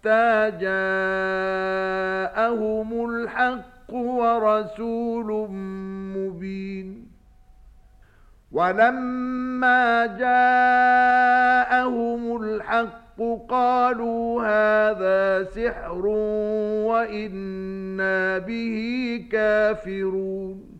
حتى جاءهم الحق ورسول مبين. ولما جاءهم الحق قالوا هذا سحر وإنا به كافرون.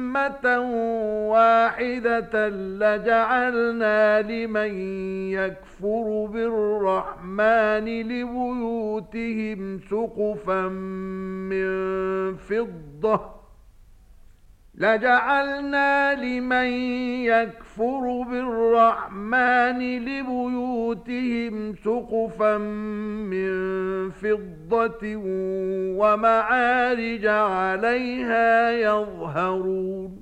أمة واحدة لجعلنا لمن يكفر بالرحمن لبيوتهم سقفا من فضة لجعلنا لمن يكفر الرحمن لبيوتهم سقفا من فضة ومعارج عليها يظهرون